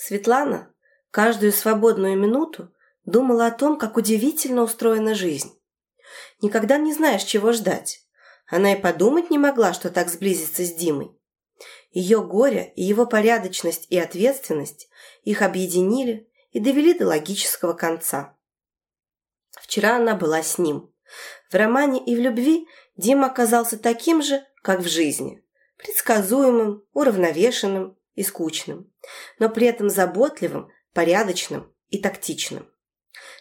Светлана каждую свободную минуту думала о том, как удивительно устроена жизнь. Никогда не знаешь, чего ждать. Она и подумать не могла, что так сблизится с Димой. Ее горе и его порядочность и ответственность их объединили и довели до логического конца. Вчера она была с ним. В романе и в любви Дима оказался таким же, как в жизни. Предсказуемым, уравновешенным и скучным, но при этом заботливым, порядочным и тактичным.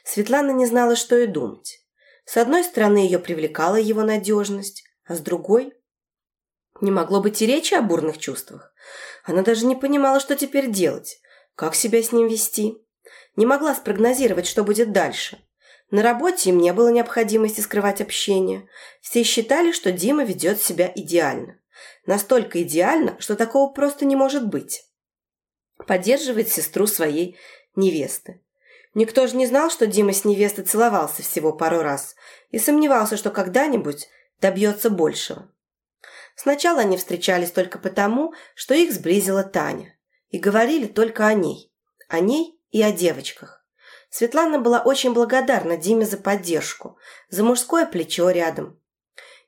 Светлана не знала, что и думать. С одной стороны, ее привлекала его надежность, а с другой не могло быть и речи о бурных чувствах. Она даже не понимала, что теперь делать, как себя с ним вести. Не могла спрогнозировать, что будет дальше. На работе им не было необходимости скрывать общение. Все считали, что Дима ведет себя идеально. Настолько идеально, что такого просто не может быть. Поддерживает сестру своей невесты. Никто же не знал, что Дима с невестой целовался всего пару раз и сомневался, что когда-нибудь добьется большего. Сначала они встречались только потому, что их сблизила Таня. И говорили только о ней. О ней и о девочках. Светлана была очень благодарна Диме за поддержку, за мужское плечо рядом.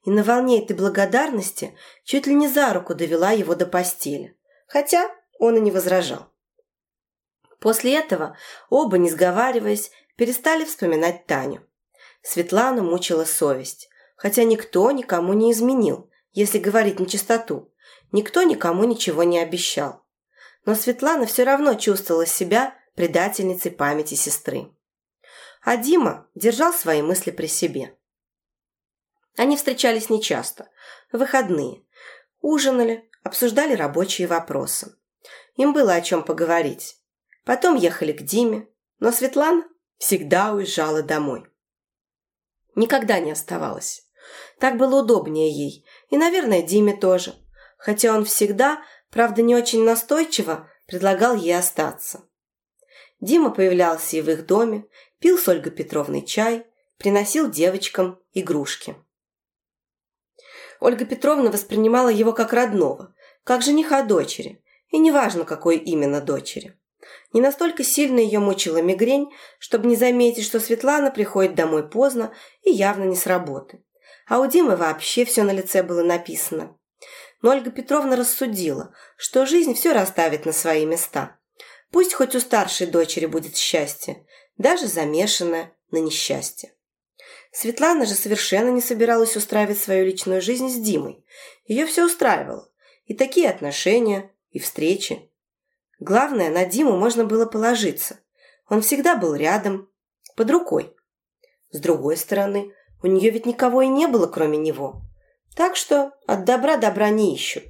И на волне этой благодарности чуть ли не за руку довела его до постели. Хотя он и не возражал. После этого оба, не сговариваясь, перестали вспоминать Таню. Светлану мучила совесть, хотя никто никому не изменил если говорить на чистоту. Никто никому ничего не обещал. Но Светлана все равно чувствовала себя предательницей памяти сестры. А Дима держал свои мысли при себе. Они встречались нечасто, в выходные, ужинали, обсуждали рабочие вопросы. Им было о чем поговорить. Потом ехали к Диме, но Светлана всегда уезжала домой. Никогда не оставалась. Так было удобнее ей, и, наверное, Диме тоже. Хотя он всегда, правда не очень настойчиво, предлагал ей остаться. Дима появлялся и в их доме, пил с Ольгой Петровной чай, приносил девочкам игрушки. Ольга Петровна воспринимала его как родного, как жениха дочери, и неважно, какой именно дочери. Не настолько сильно ее мучила мигрень, чтобы не заметить, что Светлана приходит домой поздно и явно не с работы. А у Димы вообще все на лице было написано. Но Ольга Петровна рассудила, что жизнь все расставит на свои места. Пусть хоть у старшей дочери будет счастье, даже замешанное на несчастье. Светлана же совершенно не собиралась устраивать свою личную жизнь с Димой. Ее все устраивало. И такие отношения, и встречи. Главное, на Диму можно было положиться. Он всегда был рядом, под рукой. С другой стороны, у нее ведь никого и не было, кроме него. Так что от добра добра не ищут.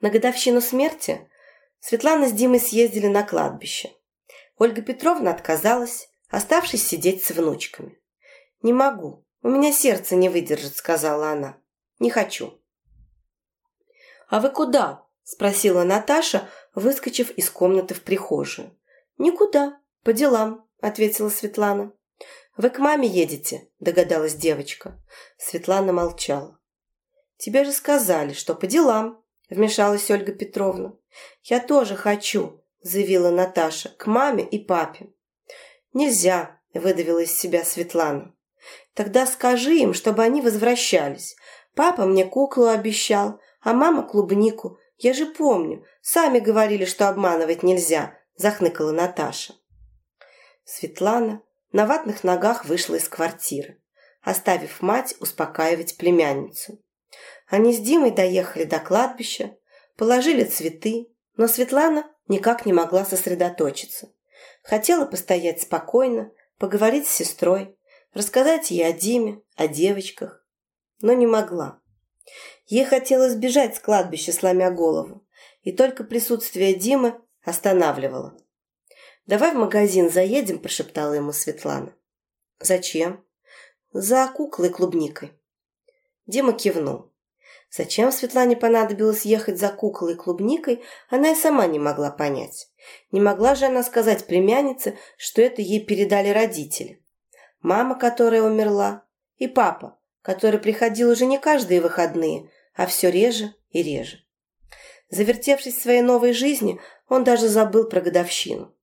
На годовщину смерти Светлана с Димой съездили на кладбище. Ольга Петровна отказалась, оставшись сидеть с внучками. «Не могу, у меня сердце не выдержит», — сказала она. «Не хочу». «А вы куда?» — спросила Наташа, выскочив из комнаты в прихожую. «Никуда, по делам», — ответила Светлана. «Вы к маме едете?» – догадалась девочка. Светлана молчала. «Тебе же сказали, что по делам», – вмешалась Ольга Петровна. «Я тоже хочу», – заявила Наташа, – «к маме и папе». «Нельзя», – выдавила из себя Светлана. «Тогда скажи им, чтобы они возвращались. Папа мне куклу обещал, а мама клубнику. Я же помню, сами говорили, что обманывать нельзя», – захныкала Наташа. Светлана на ватных ногах вышла из квартиры, оставив мать успокаивать племянницу. Они с Димой доехали до кладбища, положили цветы, но Светлана никак не могла сосредоточиться. Хотела постоять спокойно, поговорить с сестрой, рассказать ей о Диме, о девочках, но не могла. Ей хотелось бежать с кладбища, сломя голову, и только присутствие Димы останавливало. «Давай в магазин заедем», – прошептала ему Светлана. «Зачем?» «За куклой клубникой». Дима кивнул. Зачем Светлане понадобилось ехать за куклой и клубникой, она и сама не могла понять. Не могла же она сказать племяннице, что это ей передали родители. Мама, которая умерла, и папа, который приходил уже не каждые выходные, а все реже и реже. Завертевшись в своей новой жизни, он даже забыл про годовщину.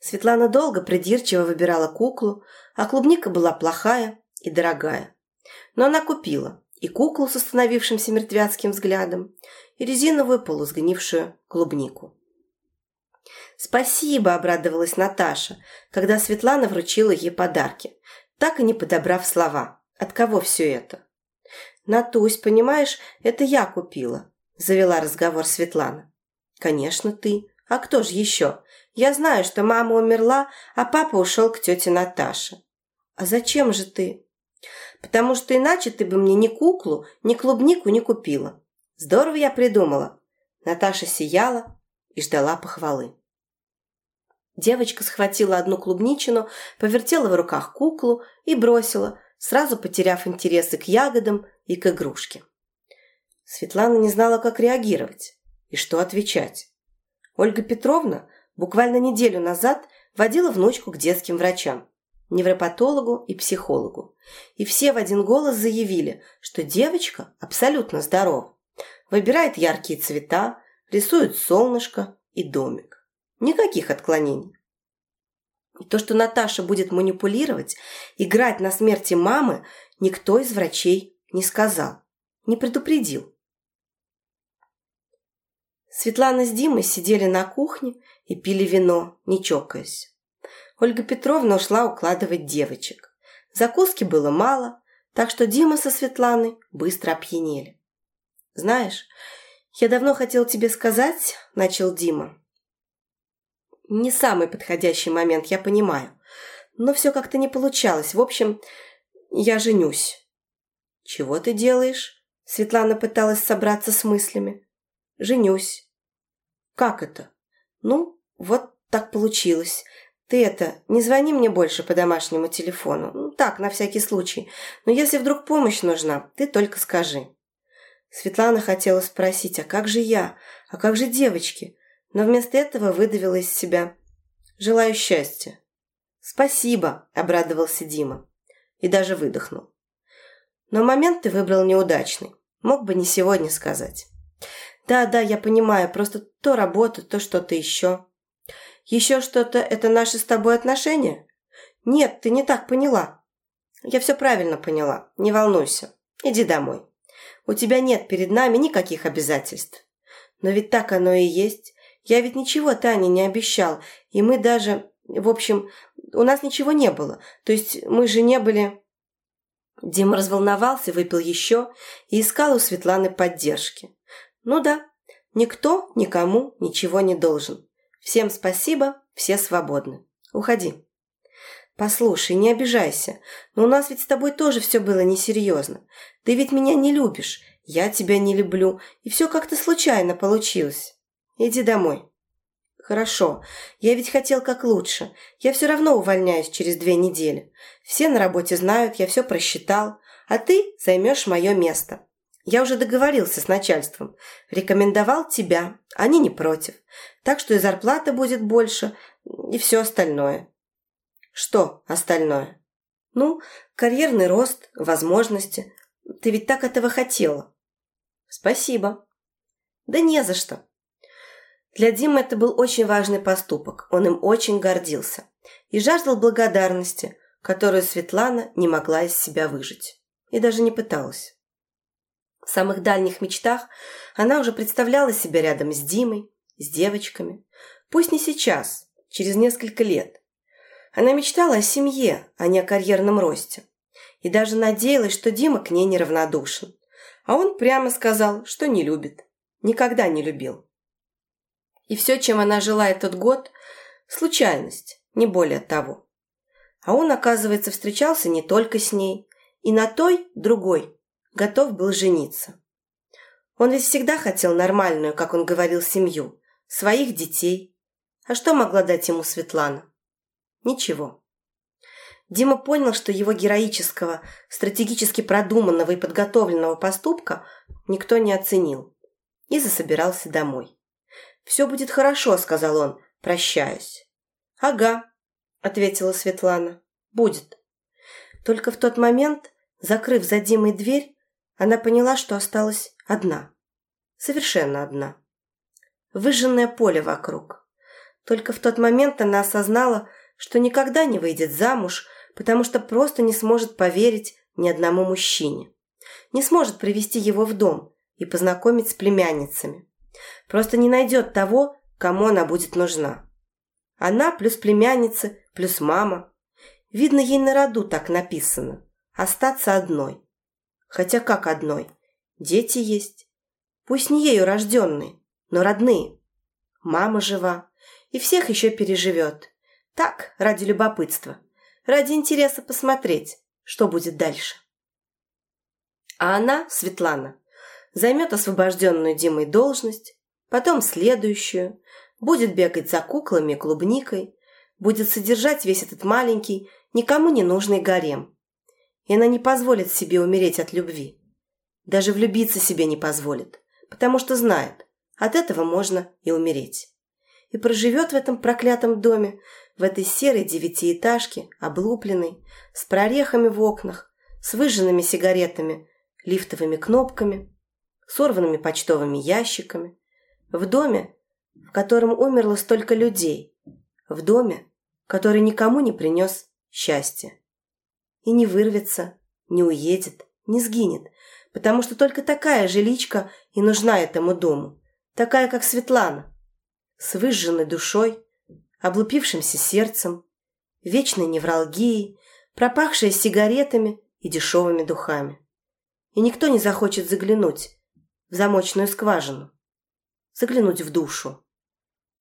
Светлана долго придирчиво выбирала куклу, а клубника была плохая и дорогая. Но она купила и куклу с остановившимся мертвяцким взглядом, и резиновую полусгнившую клубнику. «Спасибо!» – обрадовалась Наташа, когда Светлана вручила ей подарки, так и не подобрав слова. «От кого все это?» «Натусь, понимаешь, это я купила», – завела разговор Светлана. «Конечно, ты. А кто же еще? Я знаю, что мама умерла, а папа ушел к тете Наташе». «А зачем же ты?» «Потому что иначе ты бы мне ни куклу, ни клубнику не купила. Здорово я придумала». Наташа сияла и ждала похвалы. Девочка схватила одну клубничину, повертела в руках куклу и бросила, сразу потеряв интересы к ягодам и к игрушке. Светлана не знала, как реагировать и что отвечать. Ольга Петровна буквально неделю назад водила внучку к детским врачам, невропатологу и психологу. И все в один голос заявили, что девочка абсолютно здорова. Выбирает яркие цвета, рисует солнышко и домик. Никаких отклонений. И то, что Наташа будет манипулировать, играть на смерти мамы, никто из врачей не сказал, не предупредил. Светлана с Димой сидели на кухне и пили вино, не чокаясь. Ольга Петровна ушла укладывать девочек. Закуски было мало, так что Дима со Светланой быстро опьянели. «Знаешь, я давно хотел тебе сказать», – начал Дима, не самый подходящий момент, я понимаю. Но все как-то не получалось. В общем, я женюсь. Чего ты делаешь? Светлана пыталась собраться с мыслями. Женюсь. Как это? Ну, вот так получилось. Ты это, не звони мне больше по домашнему телефону. Ну, так, на всякий случай. Но если вдруг помощь нужна, ты только скажи. Светлана хотела спросить, а как же я? А как же девочки? но вместо этого выдавила из себя «Желаю счастья». «Спасибо», – обрадовался Дима и даже выдохнул. Но момент ты выбрал неудачный. Мог бы не сегодня сказать. Да, да, я понимаю, просто то работа, то что-то еще. Еще что-то – это наши с тобой отношения? Нет, ты не так поняла. Я все правильно поняла, не волнуйся. Иди домой. У тебя нет перед нами никаких обязательств. Но ведь так оно и есть. Я ведь ничего Тане не обещал, и мы даже... В общем, у нас ничего не было. То есть мы же не были...» Дима разволновался, выпил еще и искал у Светланы поддержки. «Ну да, никто никому ничего не должен. Всем спасибо, все свободны. Уходи». «Послушай, не обижайся, но у нас ведь с тобой тоже все было несерьезно. Ты ведь меня не любишь, я тебя не люблю, и все как-то случайно получилось». Иди домой». «Хорошо. Я ведь хотел как лучше. Я все равно увольняюсь через две недели. Все на работе знают, я все просчитал. А ты займешь мое место. Я уже договорился с начальством. Рекомендовал тебя. Они не против. Так что и зарплата будет больше, и все остальное». «Что остальное?» «Ну, карьерный рост, возможности. Ты ведь так этого хотела». «Спасибо». «Да не за что. Для Димы это был очень важный поступок, он им очень гордился и жаждал благодарности, которую Светлана не могла из себя выжить и даже не пыталась. В самых дальних мечтах она уже представляла себя рядом с Димой, с девочками. Пусть не сейчас, через несколько лет. Она мечтала о семье, а не о карьерном росте. И даже надеялась, что Дима к ней неравнодушен. А он прямо сказал, что не любит. Никогда не любил. И все, чем она жила этот год – случайность, не более того. А он, оказывается, встречался не только с ней, и на той, другой, готов был жениться. Он ведь всегда хотел нормальную, как он говорил, семью, своих детей. А что могла дать ему Светлана? Ничего. Дима понял, что его героического, стратегически продуманного и подготовленного поступка никто не оценил, и засобирался домой. «Все будет хорошо», — сказал он, прощаясь. «Ага», — ответила Светлана. «Будет». Только в тот момент, закрыв за Димой дверь, она поняла, что осталась одна. Совершенно одна. выжженное поле вокруг. Только в тот момент она осознала, что никогда не выйдет замуж, потому что просто не сможет поверить ни одному мужчине. Не сможет привести его в дом и познакомить с племянницами. Просто не найдет того, кому она будет нужна. Она плюс племянница, плюс мама. Видно, ей на роду так написано. Остаться одной. Хотя как одной? Дети есть. Пусть не ею рожденные, но родные. Мама жива и всех еще переживет. Так, ради любопытства, ради интереса посмотреть, что будет дальше. А она, Светлана, займет освобожденную Димой должность, потом следующую, будет бегать за куклами и клубникой, будет содержать весь этот маленький, никому не нужный гарем. И она не позволит себе умереть от любви. Даже влюбиться себе не позволит, потому что знает, от этого можно и умереть. И проживет в этом проклятом доме, в этой серой девятиэтажке, облупленной, с прорехами в окнах, с выжженными сигаретами, лифтовыми кнопками, сорванными почтовыми ящиками, в доме, в котором умерло столько людей, в доме, который никому не принес счастья. И не вырвется, не уедет, не сгинет, потому что только такая жиличка и нужна этому дому, такая, как Светлана, с выжженной душой, облупившимся сердцем, вечной невралгией, пропахшая сигаретами и дешевыми духами. И никто не захочет заглянуть в замочную скважину, заглянуть в душу.